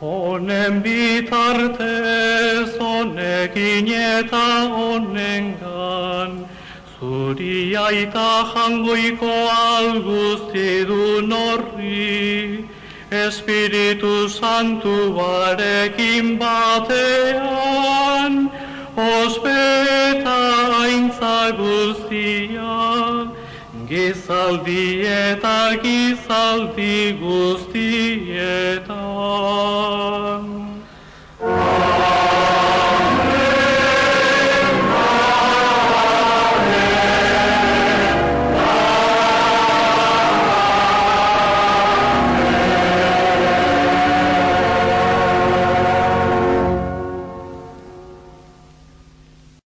Honen bitartez, honekin eta honengan, zuri aita jangoiko alguzti du norri, Espiritu Santu barekin batean, ospeta aintza guztia, gizaldi eta gizaldi guztia.